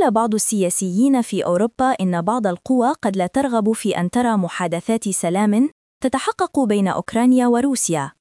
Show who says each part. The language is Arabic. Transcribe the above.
Speaker 1: قال بعض السياسيين في أوروبا إن بعض القوى قد لا ترغب في أن ترى محادثات سلام تتحقق بين أوكرانيا وروسيا.